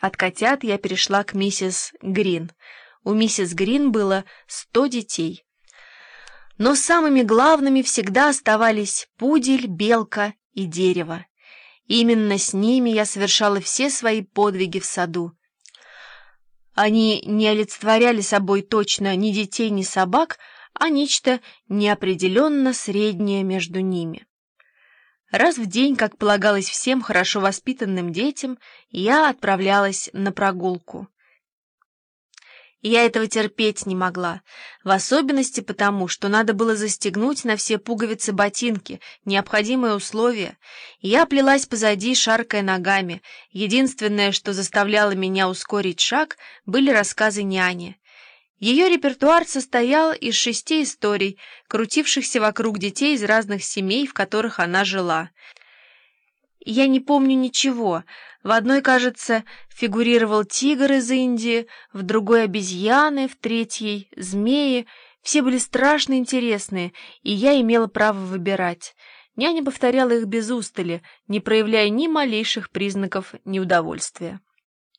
От котят я перешла к миссис Грин. У миссис Грин было сто детей. Но самыми главными всегда оставались пудель, белка и дерево. Именно с ними я совершала все свои подвиги в саду. Они не олицетворяли собой точно ни детей, ни собак, а нечто неопределенно среднее между ними. Раз в день, как полагалось всем хорошо воспитанным детям, я отправлялась на прогулку. Я этого терпеть не могла, в особенности потому, что надо было застегнуть на все пуговицы ботинки, необходимое условие. Я плелась позади, шаркая ногами. Единственное, что заставляло меня ускорить шаг, были рассказы няни. Ее репертуар состоял из шести историй, крутившихся вокруг детей из разных семей, в которых она жила. Я не помню ничего. В одной, кажется, фигурировал тигр из Индии, в другой — обезьяны, в третьей — змеи. Все были страшно интересные, и я имела право выбирать. Няня повторяла их без устали, не проявляя ни малейших признаков неудовольствия.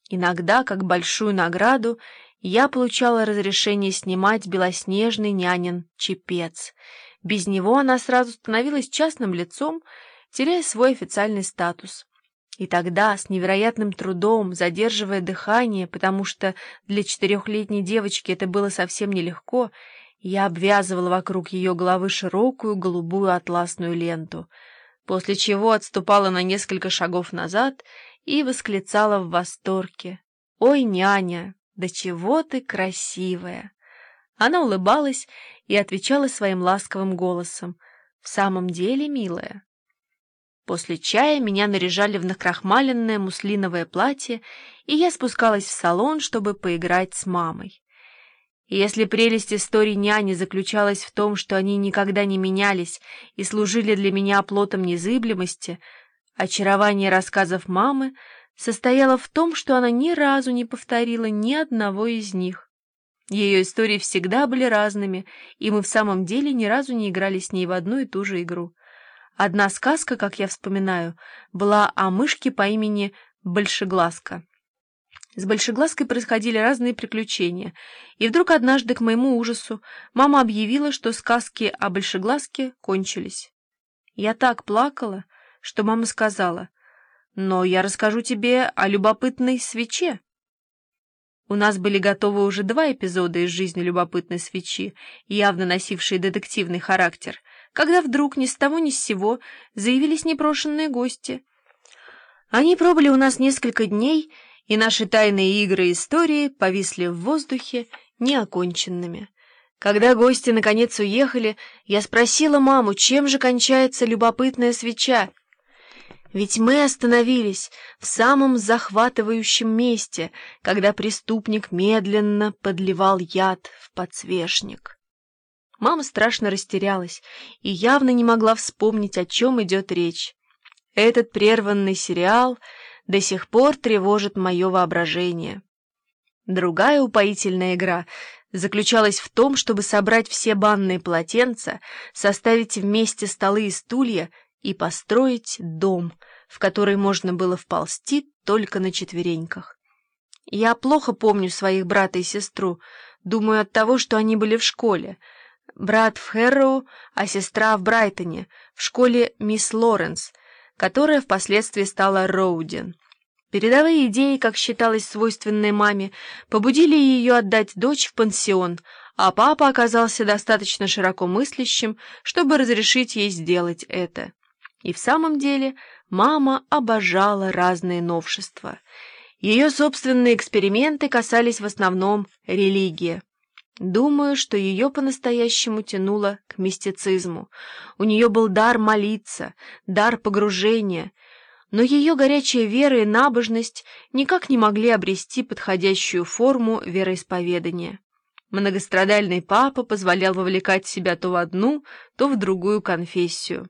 Иногда, как большую награду, я получала разрешение снимать белоснежный нянин чепец. Без него она сразу становилась частным лицом, теряя свой официальный статус. И тогда, с невероятным трудом, задерживая дыхание, потому что для четырехлетней девочки это было совсем нелегко, я обвязывала вокруг ее головы широкую голубую атласную ленту, после чего отступала на несколько шагов назад и восклицала в восторге. «Ой, няня, да чего ты красивая!» Она улыбалась и отвечала своим ласковым голосом. «В самом деле, милая?» После чая меня наряжали в накрахмаленное муслиновое платье, и я спускалась в салон, чтобы поиграть с мамой. И если прелесть истории няни заключалась в том, что они никогда не менялись и служили для меня оплотом незыблемости, очарование рассказов мамы — состояла в том, что она ни разу не повторила ни одного из них. Ее истории всегда были разными, и мы в самом деле ни разу не играли с ней в одну и ту же игру. Одна сказка, как я вспоминаю, была о мышке по имени Большеглазка. С Большеглазкой происходили разные приключения, и вдруг однажды, к моему ужасу, мама объявила, что сказки о Большеглазке кончились. Я так плакала, что мама сказала — но я расскажу тебе о любопытной свече. У нас были готовы уже два эпизода из жизни любопытной свечи, явно носившие детективный характер, когда вдруг ни с того ни с сего заявились непрошенные гости. Они пробыли у нас несколько дней, и наши тайные игры и истории повисли в воздухе неоконченными. Когда гости наконец уехали, я спросила маму, чем же кончается любопытная свеча, ведь мы остановились в самом захватывающем месте, когда преступник медленно подливал яд в подсвечник. Мама страшно растерялась и явно не могла вспомнить, о чем идет речь. Этот прерванный сериал до сих пор тревожит мое воображение. Другая упоительная игра заключалась в том, чтобы собрать все банные полотенца, составить вместе столы и стулья и построить дом, в который можно было вползти только на четвереньках. Я плохо помню своих брата и сестру, думаю от того, что они были в школе. Брат в Хэрроу, а сестра в Брайтоне, в школе мисс Лоренс, которая впоследствии стала Роуден. Передовые идеи, как считалось свойственной маме, побудили ее отдать дочь в пансион, а папа оказался достаточно широко мыслящим, чтобы разрешить ей сделать это. И в самом деле мама обожала разные новшества. Ее собственные эксперименты касались в основном религии. Думаю, что ее по-настоящему тянуло к мистицизму. У нее был дар молиться, дар погружения, но ее горячая вера и набожность никак не могли обрести подходящую форму вероисповедания. Многострадальный папа позволял вовлекать себя то в одну, то в другую конфессию.